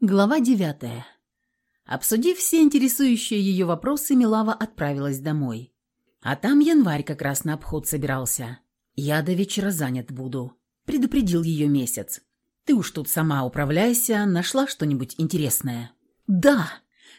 Глава девятая. Обсудив все интересующие ее вопросы, Милава отправилась домой. А там январь как раз на обход собирался. «Я до вечера занят буду», — предупредил ее месяц. «Ты уж тут сама управляйся, нашла что-нибудь интересное?» «Да,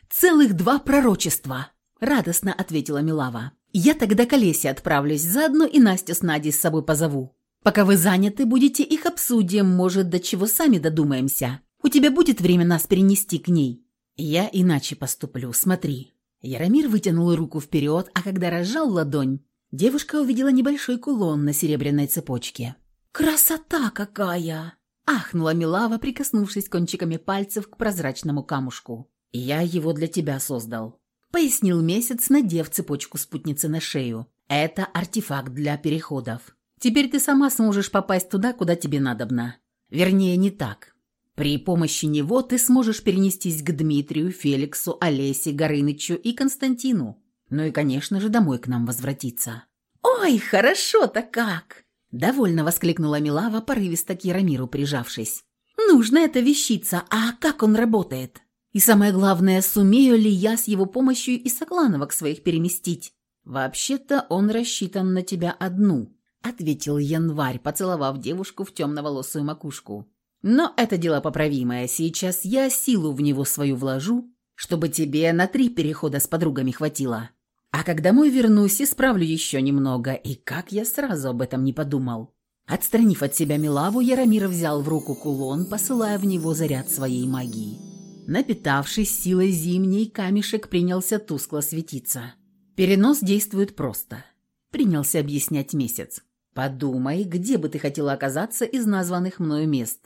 целых два пророчества», — радостно ответила Милава. «Я тогда к Олесе отправлюсь, заодно и Настю с Надей с собой позову. Пока вы заняты, будете их обсудим, может, до чего сами додумаемся». У тебя будет время нас перенести к ней?» «Я иначе поступлю, смотри». Яромир вытянул руку вперед, а когда разжал ладонь, девушка увидела небольшой кулон на серебряной цепочке. «Красота какая!» – ахнула Милава, прикоснувшись кончиками пальцев к прозрачному камушку. «Я его для тебя создал», – пояснил месяц, надев цепочку спутницы на шею. «Это артефакт для переходов. Теперь ты сама сможешь попасть туда, куда тебе надобно. Вернее, не так. При помощи него ты сможешь перенестись к Дмитрию, Феликсу, Олесе, Горынычу и Константину. Ну и, конечно же, домой к нам возвратиться». «Ой, хорошо-то как!» Довольно воскликнула Милава, порывисто к Яромиру прижавшись. «Нужно это вещица, а как он работает? И самое главное, сумею ли я с его помощью и Соглановок своих переместить?» «Вообще-то он рассчитан на тебя одну», — ответил Январь, поцеловав девушку в темно-волосую макушку. Но это дело поправимое. Сейчас я силу в него свою вложу, чтобы тебе на три перехода с подругами хватило. А когда домой вернусь, исправлю еще немного. И как я сразу об этом не подумал. Отстранив от себя Милаву, Яромир взял в руку кулон, посылая в него заряд своей магии. Напитавшись силой зимней, камешек принялся тускло светиться. Перенос действует просто. Принялся объяснять месяц. Подумай, где бы ты хотела оказаться из названных мною мест.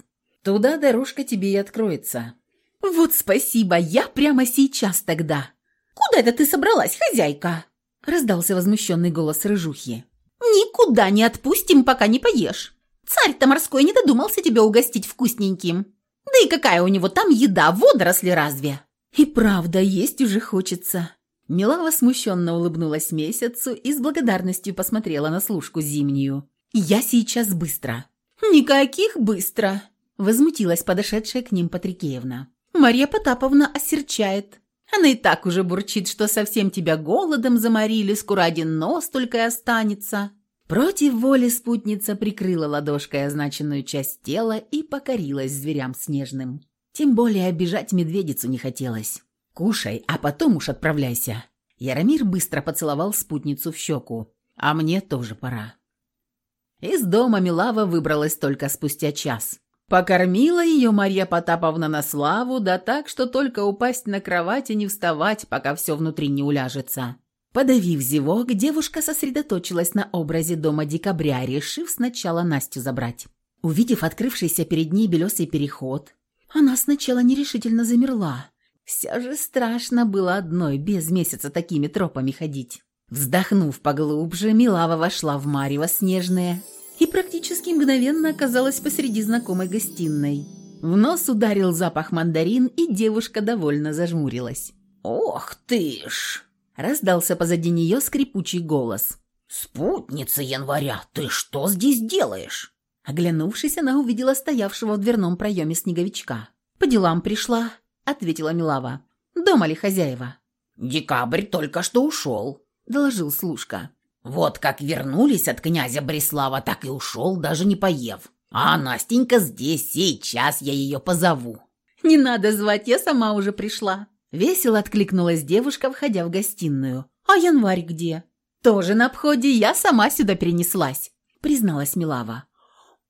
Туда дорожка тебе и откроется». «Вот спасибо, я прямо сейчас тогда». «Куда это ты собралась, хозяйка?» Раздался возмущенный голос рыжухи. «Никуда не отпустим, пока не поешь. Царь-то морской не додумался тебя угостить вкусненьким. Да и какая у него там еда, водоросли разве?» «И правда, есть уже хочется». Милава смущенно улыбнулась месяцу и с благодарностью посмотрела на служку зимнюю. «Я сейчас быстро». «Никаких быстро!» Возмутилась подошедшая к ним Патрикеевна. «Марья Потаповна осерчает. Она и так уже бурчит, что совсем тебя голодом заморили, скоро один нос только и останется». Против воли спутница прикрыла ладошкой означенную часть тела и покорилась зверям снежным. Тем более обижать медведицу не хотелось. «Кушай, а потом уж отправляйся». Яромир быстро поцеловал спутницу в щеку. «А мне тоже пора». Из дома Милава выбралась только спустя час. Покормила ее Марья Потаповна на славу, да так, что только упасть на кровать и не вставать, пока все внутри не уляжется. Подавив зевок, девушка сосредоточилась на образе дома декабря, решив сначала Настю забрать. Увидев открывшийся перед ней белесый переход, она сначала нерешительно замерла. Все же страшно было одной, без месяца такими тропами ходить. Вздохнув поглубже, Милава вошла в Марево снежное и практически мгновенно оказалась посреди знакомой гостиной. В нос ударил запах мандарин, и девушка довольно зажмурилась. «Ох ты ж!» – раздался позади нее скрипучий голос. «Спутница января, ты что здесь делаешь?» Оглянувшись, она увидела стоявшего в дверном проеме снеговичка. «По делам пришла», – ответила Милава. «Дома ли хозяева?» «Декабрь только что ушел», – доложил служка. Вот как вернулись от князя Бреслава, так и ушел, даже не поев. А Настенька здесь, сейчас я ее позову». «Не надо звать, я сама уже пришла». Весело откликнулась девушка, входя в гостиную. «А январь где?» «Тоже на обходе, я сама сюда перенеслась», призналась Милава.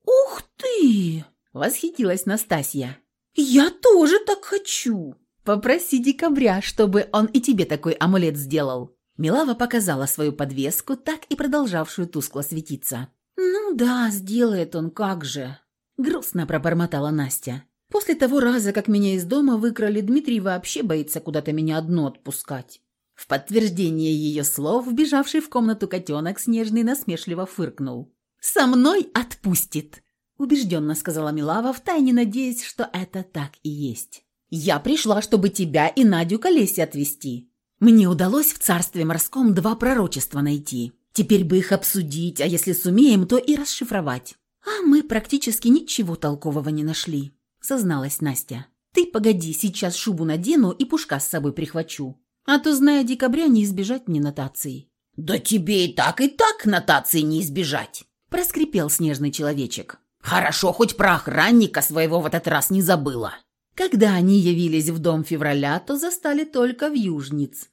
«Ух ты!» – восхитилась Настасья. «Я тоже так хочу!» «Попроси декабря, чтобы он и тебе такой амулет сделал», Милава показала свою подвеску, так и продолжавшую тускло светиться. «Ну да, сделает он, как же!» Грустно пробормотала Настя. «После того раза, как меня из дома выкрали, Дмитрий вообще боится куда-то меня одну отпускать». В подтверждение ее слов, вбежавший в комнату котенок снежный насмешливо фыркнул. «Со мной отпустит!» убежденно сказала Милава, втайне надеясь, что это так и есть. «Я пришла, чтобы тебя и Надю к Олесе отвезти. Мне удалось в царстве морском два пророчества найти. Теперь бы их обсудить, а если сумеем, то и расшифровать. А мы практически ничего толкового не нашли, созналась Настя. Ты погоди, сейчас шубу надену и пушка с собой прихвачу. А то, зная декабря, не избежать мне нотации». «Да тебе и так, и так нотации не избежать!» – проскрипел снежный человечек. «Хорошо, хоть про охранника своего в этот раз не забыла». Когда они явились в дом февраля, то застали только в южниц.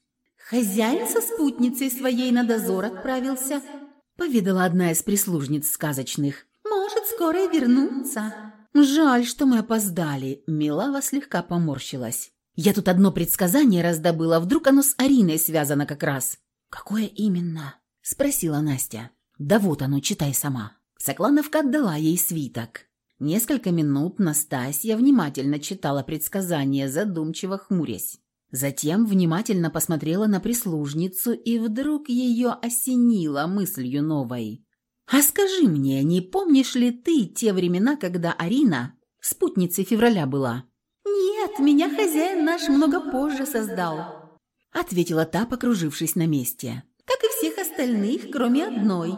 «Хозяин со спутницей своей на дозор отправился», – поведала одна из прислужниц сказочных. «Может, скоро и вернуться». «Жаль, что мы опоздали», – Милава слегка поморщилась. «Я тут одно предсказание раздобыла, вдруг оно с Ариной связано как раз». «Какое именно?» – спросила Настя. «Да вот оно, читай сама». Соклановка отдала ей свиток. Несколько минут Настасья внимательно читала предсказание, задумчиво хмурясь. Затем внимательно посмотрела на прислужницу и вдруг ее осенило мыслью новой. «А скажи мне, не помнишь ли ты те времена, когда Арина спутницей февраля была?» «Нет, меня хозяин наш много позже создал», — ответила та, покружившись на месте. «Как и всех остальных, кроме одной.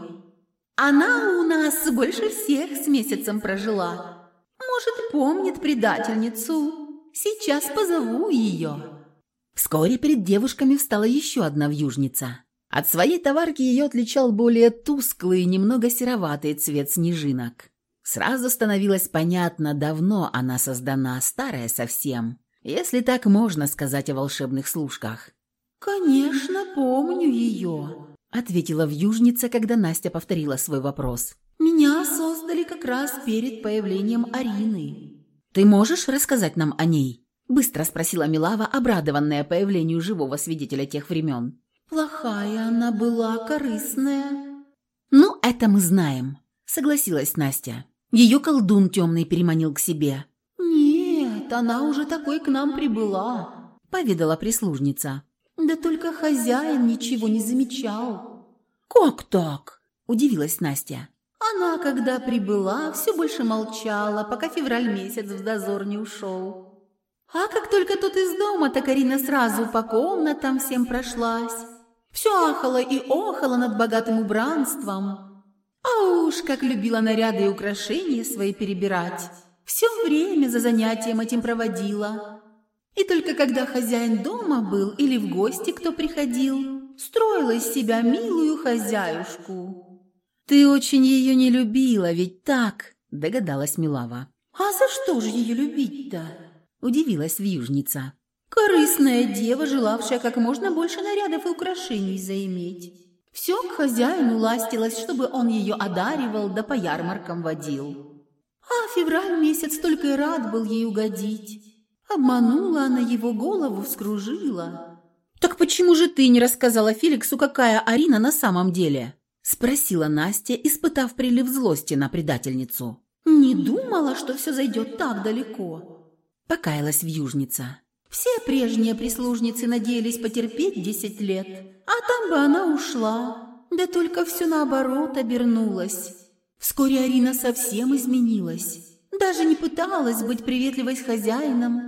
Она у нас больше всех с месяцем прожила. Может, помнит предательницу. Сейчас позову ее». Вскоре перед девушками встала еще одна вьюжница. От своей товарки ее отличал более тусклый немного сероватый цвет снежинок. Сразу становилось понятно, давно она создана, старая совсем, если так можно сказать о волшебных служках. «Конечно, помню ее», — ответила вьюжница, когда Настя повторила свой вопрос. «Меня создали как раз перед появлением Арины». «Ты можешь рассказать нам о ней?» Быстро спросила Милава, обрадованная появлению живого свидетеля тех времен. «Плохая она была, корыстная». «Ну, это мы знаем», — согласилась Настя. Ее колдун темный переманил к себе. «Нет, она уже такой к нам прибыла», — поведала прислужница. «Да только хозяин ничего не замечал». «Как так?» — удивилась Настя. Она, когда прибыла, все больше молчала, пока февраль месяц в дозор не ушел. А как только тут из дома, так Арина сразу по комнатам всем прошлась. Все ахала и охала над богатым убранством. А уж как любила наряды и украшения свои перебирать. Все время за занятием этим проводила. И только когда хозяин дома был или в гости кто приходил, строила из себя милую хозяюшку. «Ты очень ее не любила, ведь так?» – догадалась Милава. «А за что же ее любить-то?» Удивилась вьюжница. «Корыстная дева, желавшая как можно больше нарядов и украшений заиметь. Все к хозяину ластилась, чтобы он ее одаривал да по ярмаркам водил. А февраль месяц только и рад был ей угодить. Обманула она его голову, вскружила». «Так почему же ты не рассказала Феликсу, какая Арина на самом деле?» Спросила Настя, испытав прилив злости на предательницу. «Не думала, что все зайдет так далеко покаялась вьюжница. Все прежние прислужницы надеялись потерпеть десять лет, а там бы она ушла. Да только все наоборот обернулось. Вскоре Арина совсем изменилась. Даже не пыталась быть приветливой с хозяином.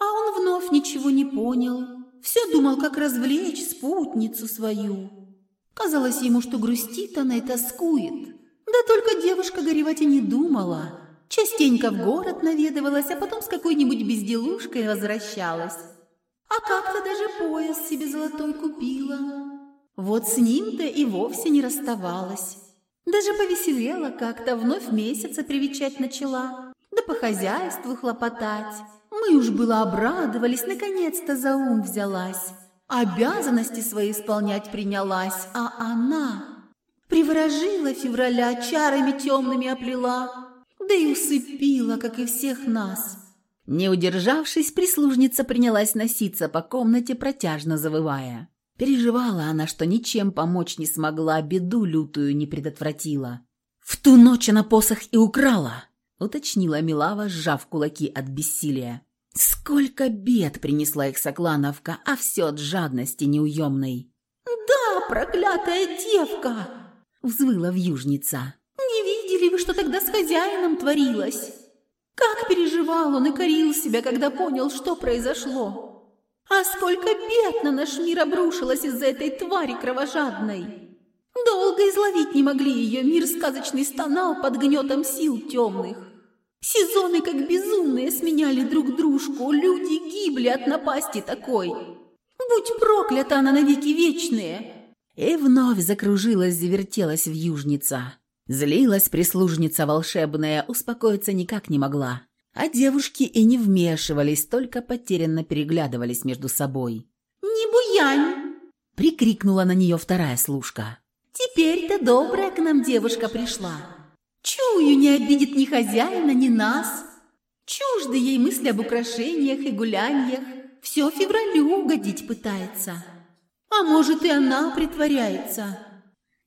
А он вновь ничего не понял. Все думал, как развлечь спутницу свою. Казалось ему, что грустит она и тоскует. Да только девушка горевать и не думала. Частенько в город наведывалась, а потом с какой-нибудь безделушкой возвращалась. А как-то даже пояс себе золотой купила. Вот с ним-то и вовсе не расставалась. Даже повеселела как-то, вновь месяца привечать начала, да по хозяйству хлопотать. Мы уж было обрадовались, наконец-то за ум взялась. Обязанности свои исполнять принялась, а она приворожила февраля, чарами темными оплела, да и усыпила, как и всех нас». Не удержавшись, прислужница принялась носиться по комнате, протяжно завывая. Переживала она, что ничем помочь не смогла, беду лютую не предотвратила. «В ту ночь она посох и украла», — уточнила Милава, сжав кулаки от бессилия. «Сколько бед принесла их Соклановка, а все от жадности неуемной». «Да, проклятая девка!» — взвыла вьюжница. Не видели вы, что тогда с хозяином творилось? Как переживал он и корил себя, когда понял, что произошло. А сколько бед на наш мир обрушилось из-за этой твари кровожадной. Долго изловить не могли ее, мир сказочный стонал под гнетом сил темных. Сезоны как безумные сменяли друг дружку, люди гибли от напасти такой. Будь проклята она навеки вечные!» И вновь закружилась, завертелась вьюжница. Злилась прислужница волшебная, успокоиться никак не могла. А девушки и не вмешивались, только потерянно переглядывались между собой. «Не буянь!» – прикрикнула на нее вторая служка. «Теперь-то добрая к нам девушка пришла. Чую, не обидит ни хозяина, ни нас. Чужды ей мысли об украшениях и гуляниях. Все февралю угодить пытается. А может, и она притворяется».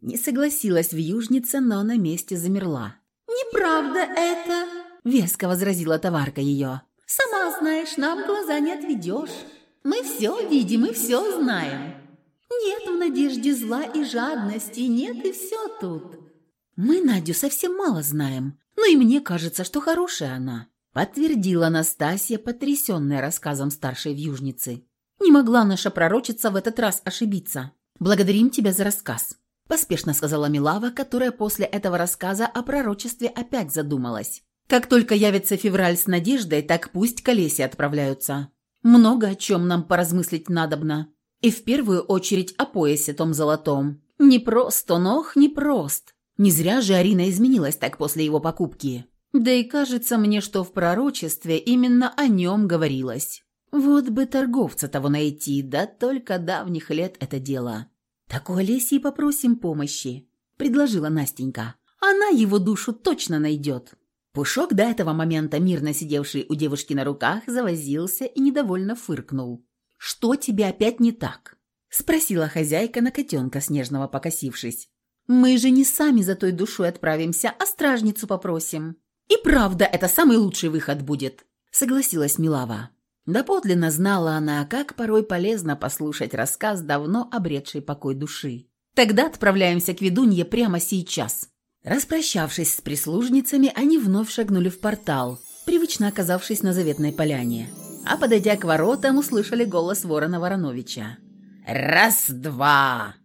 Не согласилась вьюжница, но на месте замерла. «Неправда это!» – веско возразила товарка ее. «Сама знаешь, нам глаза не отведешь. Мы все видим и все знаем. Нет в надежде зла и жадности, нет и все тут». «Мы Надю совсем мало знаем, но и мне кажется, что хорошая она», – подтвердила Настасья, потрясенная рассказом старшей вьюжницы. «Не могла наша пророчица в этот раз ошибиться. Благодарим тебя за рассказ». Поспешно сказала Милава, которая после этого рассказа о пророчестве опять задумалась. Как только явится февраль с надеждой, так пусть к Олесе отправляются. Много о чем нам поразмыслить надобно. И в первую очередь о поясе том золотом. Не прост он, ох, не прост. Не зря же Арина изменилась так после его покупки. Да и кажется мне, что в пророчестве именно о нем говорилось. Вот бы торговца того найти, да только давних лет это дело. «Так у Олеси попросим помощи», – предложила Настенька. «Она его душу точно найдет». Пушок, до этого момента мирно сидевший у девушки на руках, завозился и недовольно фыркнул. «Что тебе опять не так?» – спросила хозяйка на котенка, снежного покосившись. «Мы же не сами за той душой отправимся, а стражницу попросим». «И правда, это самый лучший выход будет», – согласилась Милава. Доподлинно знала она, как порой полезно послушать рассказ давно обретшей покой души. «Тогда отправляемся к ведунье прямо сейчас». Распрощавшись с прислужницами, они вновь шагнули в портал, привычно оказавшись на заветной поляне. А подойдя к воротам, услышали голос ворона Вороновича. «Раз-два!»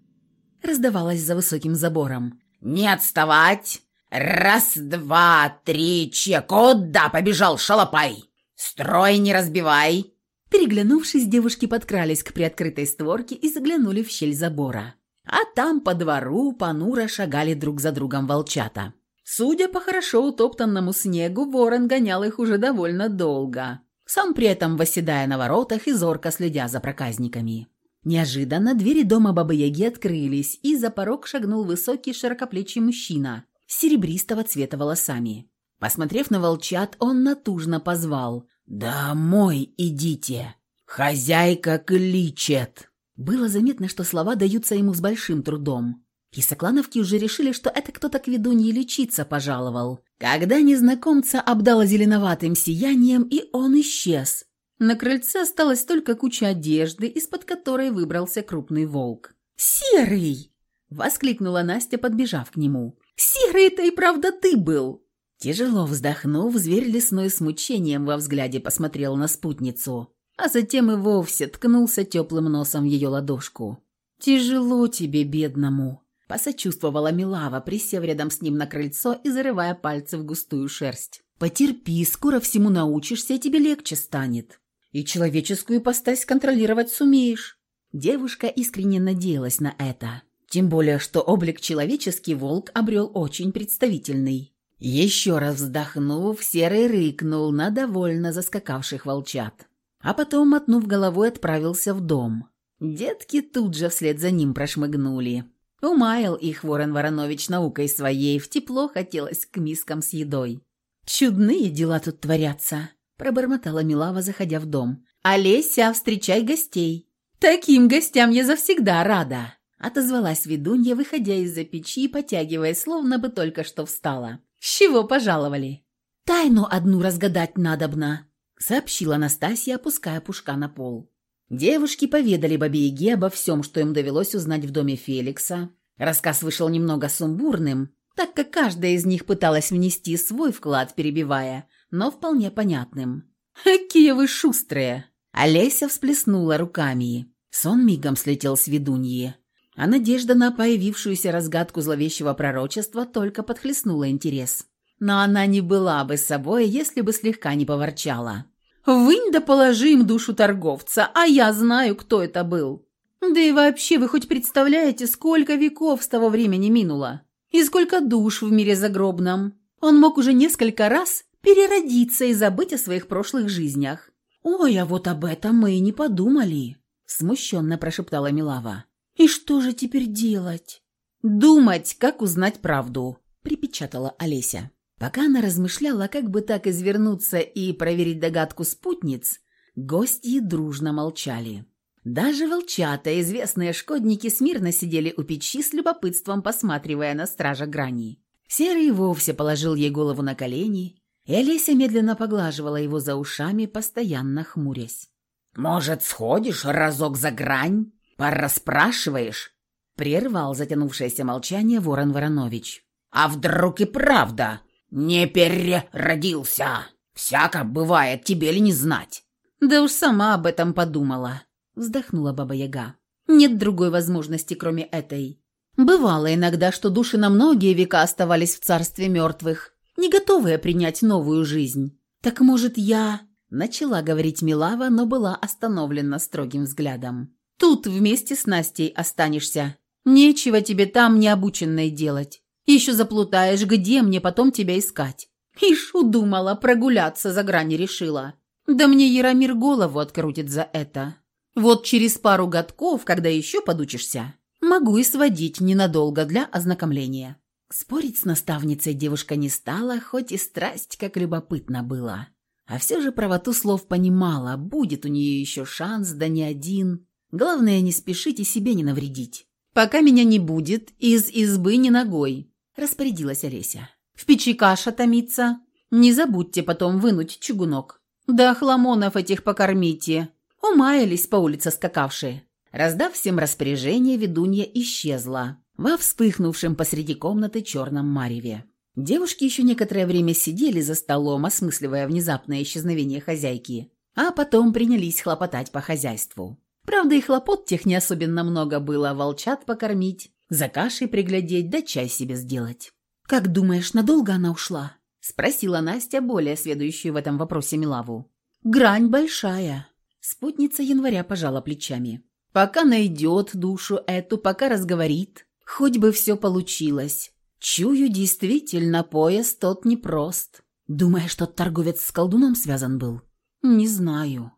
раздавалось за высоким забором. «Не отставать! Раз, два, три, че! Куда побежал шалопай?» «Строй не разбивай!» Переглянувшись, девушки подкрались к приоткрытой створке и заглянули в щель забора. А там по двору понуро шагали друг за другом волчата. Судя по хорошо утоптанному снегу, ворон гонял их уже довольно долго, сам при этом восседая на воротах и зорко следя за проказниками. Неожиданно двери дома Бабы-Яги открылись, и за порог шагнул высокий широкоплечий мужчина серебристого цвета волосами. Посмотрев на волчат, он натужно позвал «Домой идите! Хозяйка кличет!» Было заметно, что слова даются ему с большим трудом. И соклановки уже решили, что это кто-то к ведунье лечиться пожаловал. Когда незнакомца обдало зеленоватым сиянием, и он исчез. На крыльце осталась только куча одежды, из-под которой выбрался крупный волк. «Серый!» – воскликнула Настя, подбежав к нему. «Серый, это и правда ты был!» Тяжело вздохнув, зверь лесной с мучением во взгляде посмотрел на спутницу, а затем и вовсе ткнулся теплым носом в ее ладошку. «Тяжело тебе, бедному», – посочувствовала Милава, присев рядом с ним на крыльцо и зарывая пальцы в густую шерсть. «Потерпи, скоро всему научишься, и тебе легче станет. И человеческую ипостась контролировать сумеешь». Девушка искренне надеялась на это. Тем более, что облик человеческий волк обрел очень представительный. Еще раз вздохнув, Серый рыкнул на довольно заскакавших волчат. А потом, мотнув головой, отправился в дом. Детки тут же вслед за ним прошмыгнули. Умаял их Ворон Воронович наукой своей, в тепло хотелось к мискам с едой. «Чудные дела тут творятся», – пробормотала Милава, заходя в дом. «Олеся, встречай гостей!» «Таким гостям я завсегда рада!» – отозвалась ведунья, выходя из-за печи и потягивая, словно бы только что встала. «С чего пожаловали?» «Тайну одну разгадать надобно», — сообщила Настасья, опуская пушка на пол. Девушки поведали бабе Яге обо всем, что им довелось узнать в доме Феликса. Рассказ вышел немного сумбурным, так как каждая из них пыталась внести свой вклад, перебивая, но вполне понятным. «Какие вы шустрые!» Олеся всплеснула руками. Сон мигом слетел с ведуньи а надежда на появившуюся разгадку зловещего пророчества только подхлестнула интерес. но она не была бы собой, если бы слегка не поворчала. «Вынь да положи им душу торговца, а я знаю, кто это был. Да и вообще, вы хоть представляете, сколько веков с того времени минуло? И сколько душ в мире загробном? Он мог уже несколько раз переродиться и забыть о своих прошлых жизнях. «Ой, а вот об этом мы и не подумали», – смущенно прошептала Милава. «И что же теперь делать?» «Думать, как узнать правду», – припечатала Олеся. Пока она размышляла, как бы так извернуться и проверить догадку спутниц, гости дружно молчали. Даже волчата, известные шкодники, смирно сидели у печи с любопытством, посматривая на стража грани. Серый вовсе положил ей голову на колени, и Олеся медленно поглаживала его за ушами, постоянно хмурясь. «Может, сходишь разок за грань? Порасспрашиваешь?» Прервал затянувшееся молчание Ворон Воронович. «А вдруг и правда «Не переродился! Всяко бывает, тебе ли не знать!» «Да уж сама об этом подумала», — вздохнула Баба Яга. «Нет другой возможности, кроме этой. Бывало иногда, что души на многие века оставались в царстве мертвых, не готовые принять новую жизнь. Так может, я...» Начала говорить Милава, но была остановлена строгим взглядом. «Тут вместе с Настей останешься. Нечего тебе там необученной делать. Еще заплутаешь, где мне потом тебя искать? Ишь, удумала, прогуляться за грани решила. Да мне Яромир голову открутит за это. Вот через пару годков, когда еще подучишься, могу и сводить ненадолго для ознакомления». Спорить с наставницей девушка не стала, хоть и страсть как любопытно было. А все же правоту слов понимала, будет у нее еще шанс, да не один. Главное, не спешить и себе не навредить. «Пока меня не будет, из избы не ногой. – распорядилась Олеся. «В печи каша томится. Не забудьте потом вынуть чугунок. Да хламонов этих покормите. Умаялись по улице скакавшие». Раздав всем распоряжение, ведунья исчезла во вспыхнувшем посреди комнаты черном мареве. Девушки еще некоторое время сидели за столом, осмысливая внезапное исчезновение хозяйки, а потом принялись хлопотать по хозяйству. Правда, и хлопот тех не особенно много было, волчат покормить, за кашей приглядеть да чай себе сделать. «Как думаешь, надолго она ушла?» – спросила Настя, более сведущую в этом вопросе Милаву. «Грань большая». Спутница января пожала плечами. «Пока найдет душу эту, пока разговорит, хоть бы все получилось. Чую, действительно, пояс тот непрост. Думаешь, тот торговец с колдуном связан был?» «Не знаю».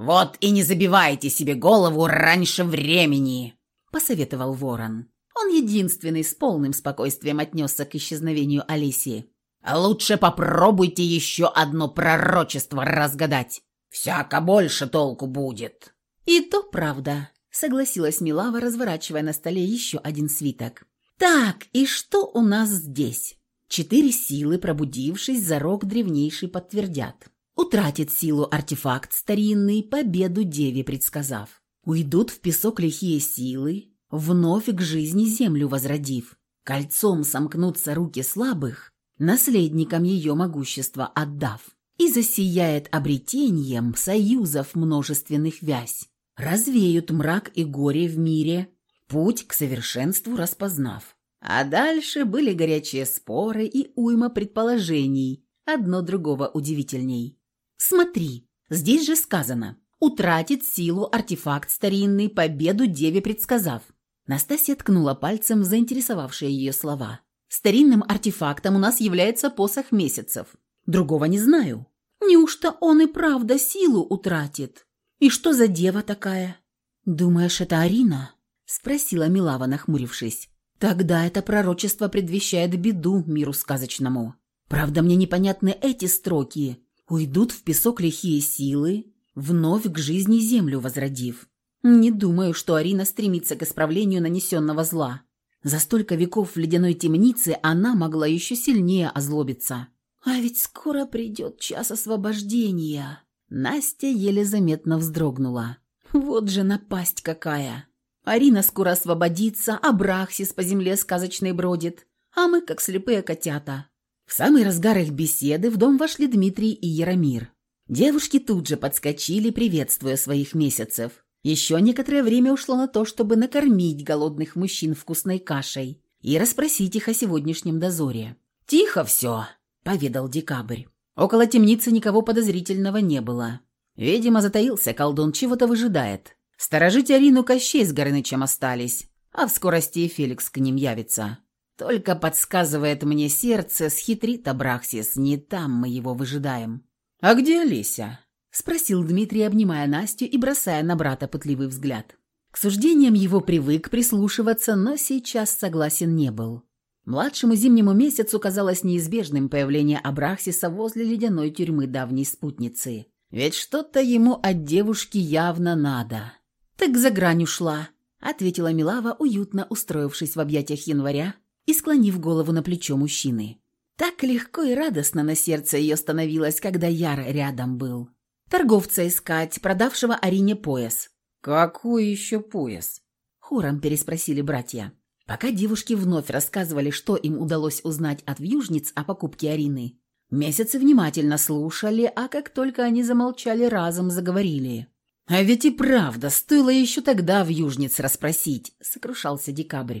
«Вот и не забивайте себе голову раньше времени», – посоветовал ворон. Он единственный с полным спокойствием отнесся к исчезновению Алисии. «Лучше попробуйте еще одно пророчество разгадать. Всяко больше толку будет». «И то правда», — согласилась Милава, разворачивая на столе еще один свиток. «Так, и что у нас здесь?» Четыре силы, пробудившись, за рог древнейший подтвердят. Утратит силу артефакт старинный, победу деве предсказав. Уйдут в песок лихие силы, вновь к жизни землю возродив. Кольцом сомкнутся руки слабых, наследникам ее могущества отдав. И засияет обретением союзов множественных вязь. Развеют мрак и горе в мире, путь к совершенству распознав. А дальше были горячие споры и уйма предположений, одно другого удивительней. Смотри, здесь же сказано, утратит силу артефакт старинный, победу деве предсказав. Настасья ткнула пальцем в заинтересовавшие ее слова. «Старинным артефактом у нас является посох месяцев. Другого не знаю. Неужто он и правда силу утратит? И что за дева такая?» «Думаешь, это Арина?» – спросила Милава, нахмурившись. «Тогда это пророчество предвещает беду миру сказочному. Правда, мне непонятны эти строки. Уйдут в песок лихие силы, вновь к жизни землю возродив. Не думаю, что Арина стремится к исправлению нанесенного зла. За столько веков в ледяной темнице она могла еще сильнее озлобиться. А ведь скоро придет час освобождения. Настя еле заметно вздрогнула. Вот же напасть какая. Арина скоро освободится, а Брахсис по земле сказочной бродит, а мы как слепые котята. В самый разгар их беседы в дом вошли Дмитрий и Яромир. Девушки тут же подскочили, приветствуя своих месяцев. Еще некоторое время ушло на то, чтобы накормить голодных мужчин вкусной кашей и расспросить их о сегодняшнем дозоре. «Тихо все!» — поведал Декабрь. Около темницы никого подозрительного не было. Видимо, затаился колдун, чего-то выжидает. Сторожить Арину Кощей с Горынычем остались, а в скорости и Феликс к ним явится. Только подсказывает мне сердце, схитрит Абрахсис, не там мы его выжидаем. «А где Олеся?» — спросил Дмитрий, обнимая Настю и бросая на брата пытливый взгляд. К суждениям его привык прислушиваться, но сейчас согласен не был. Младшему зимнему месяцу казалось неизбежным появление Абрахсиса возле ледяной тюрьмы давней спутницы. Ведь что-то ему от девушки явно надо. «Так за грань ушла», — ответила Милава, уютно устроившись в объятиях января и склонив голову на плечо мужчины. Так легко и радостно на сердце ее становилось, когда Яр рядом был. Торговца искать, продавшего Арине пояс. «Какой еще пояс?» — хором переспросили братья. Пока девушки вновь рассказывали, что им удалось узнать от вьюжниц о покупке Арины, месяцы внимательно слушали, а как только они замолчали, разом заговорили. «А ведь и правда, стоило еще тогда вьюжниц расспросить», — сокрушался Декабрь.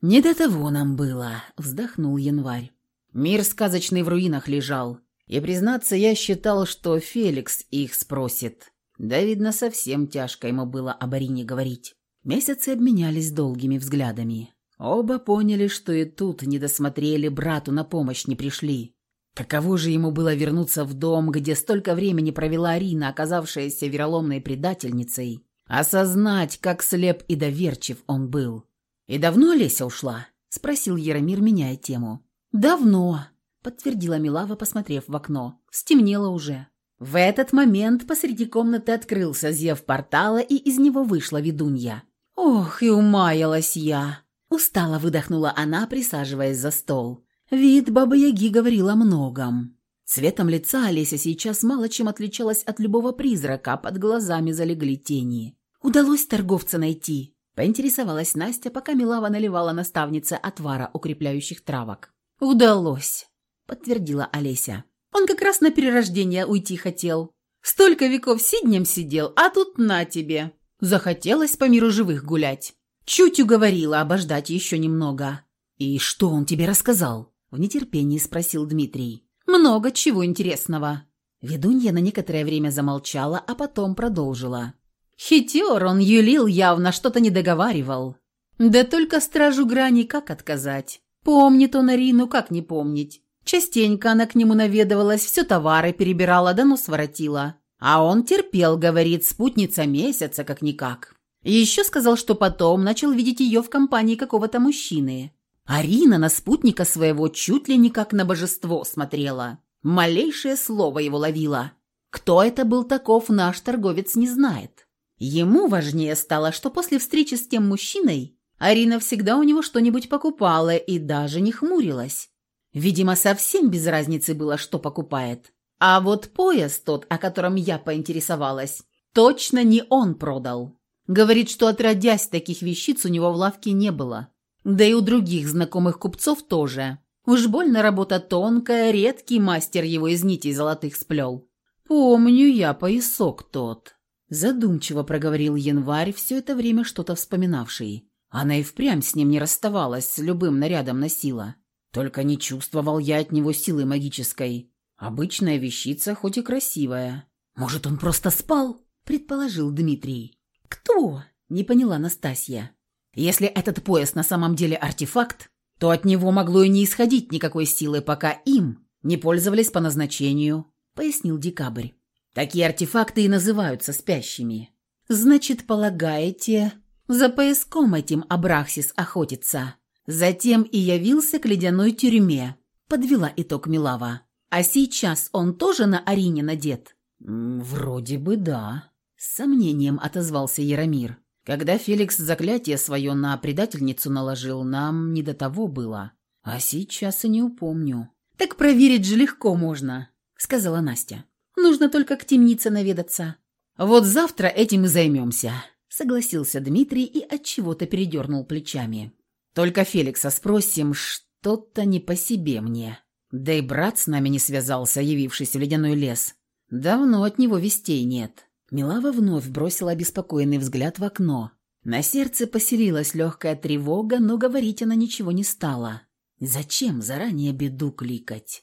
«Не до того нам было», — вздохнул Январь. Мир сказочный в руинах лежал, и, признаться, я считал, что Феликс их спросит. Да, видно, совсем тяжко ему было о Барине говорить. Месяцы обменялись долгими взглядами. Оба поняли, что и тут не досмотрели, брату на помощь не пришли. Каково же ему было вернуться в дом, где столько времени провела Арина, оказавшаяся вероломной предательницей, осознать, как слеп и доверчив он был. «И давно Леся ушла?» – спросил Яромир, меняя тему. «Давно», – подтвердила Милава, посмотрев в окно. «Стемнело уже». В этот момент посреди комнаты открылся зев портала, и из него вышла ведунья. «Ох, и умаялась я!» Устало выдохнула она, присаживаясь за стол. Вид Бабы-Яги говорил о многом. Цветом лица Олеся сейчас мало чем отличалась от любого призрака, под глазами залегли тени. «Удалось торговца найти?» – поинтересовалась Настя, пока Милава наливала наставнице отвара укрепляющих травок. «Удалось», – подтвердила Олеся. Он как раз на перерождение уйти хотел. Столько веков сиднем сидел, а тут на тебе. Захотелось по миру живых гулять. Чуть уговорила обождать еще немного. «И что он тебе рассказал?» – в нетерпении спросил Дмитрий. «Много чего интересного». Ведунья на некоторое время замолчала, а потом продолжила. Хитер он юлил явно, что-то не договаривал. Да только стражу грани как отказать? Помнит он Арину, как не помнить. Частенько она к нему наведывалась, все товары перебирала, да нос воротила. А он терпел, говорит, спутница месяца как-никак. Еще сказал, что потом начал видеть ее в компании какого-то мужчины. Арина на спутника своего чуть ли не как на божество смотрела. Малейшее слово его ловила. Кто это был таков, наш торговец не знает. Ему важнее стало, что после встречи с тем мужчиной Арина всегда у него что-нибудь покупала и даже не хмурилась. Видимо, совсем без разницы было, что покупает. А вот пояс тот, о котором я поинтересовалась, точно не он продал. Говорит, что отродясь таких вещиц у него в лавке не было. Да и у других знакомых купцов тоже. Уж больно работа тонкая, редкий мастер его из нитей золотых сплел. «Помню я поясок тот», – задумчиво проговорил январь, все это время что-то вспоминавший. Она и впрямь с ним не расставалась, с любым нарядом носила. Только не чувствовал я от него силы магической. Обычная вещица, хоть и красивая. Может, он просто спал? Предположил Дмитрий. Кто? Не поняла Настасья. Если этот пояс на самом деле артефакт, то от него могло и не исходить никакой силы, пока им не пользовались по назначению, пояснил Декабрь. Такие артефакты и называются спящими. Значит, полагаете, за пояском этим Абрахсис охотится? Затем и явился к ледяной тюрьме, подвела итог Милава. А сейчас он тоже на Арине надет? Вроде бы да, с сомнением отозвался Яромир. Когда Феликс заклятие свое на предательницу наложил, нам не до того было. А сейчас и не упомню. Так проверить же легко можно, сказала Настя. Нужно только к темнице наведаться. Вот завтра этим и займемся, согласился Дмитрий и от чего-то передернул плечами. Только Феликса спросим, что-то не по себе мне. Да и брат с нами не связался, явившись в ледяной лес. Давно от него вестей нет». Милава вновь бросила обеспокоенный взгляд в окно. На сердце поселилась легкая тревога, но говорить она ничего не стала. Зачем заранее беду кликать?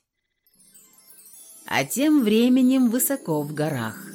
А тем временем высоко в горах.